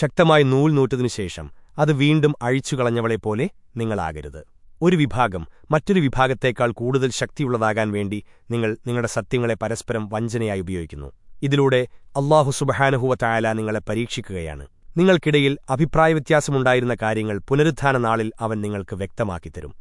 ശക്തമായി നൂൽ നൂറ്റതിനു ശേഷം അത് വീണ്ടും അഴിച്ചുകളഞ്ഞവളെപ്പോലെ നിങ്ങളാകരുത്. ഒരു വിഭാഗം മറ്റൊരു വിഭാഗത്തേക്കാൾ കൂടുതൽ ശക്തിയുള്ളതാകാൻ വേണ്ടി നിങ്ങൾ നിങ്ങളുടെ സത്യങ്ങളെ പരസ്പരം വഞ്ചനയായി ഉപയോഗിക്കുന്നു. ഇതിലൂടെ അള്ളാഹു സുബഹാനഹുവ ചായാല നിങ്ങളെ പരീക്ഷിക്കുകയാണ്. നിങ്ങൾക്കിടയിൽ അഭിപ്രായവ്യത്യാസമുണ്ടായിരുന്ന കാര്യങ്ങൾ പുനരുദ്ധാന നാളിൽ അവൻ നിങ്ങൾക്ക് വ്യക്തമാക്കിത്തരും.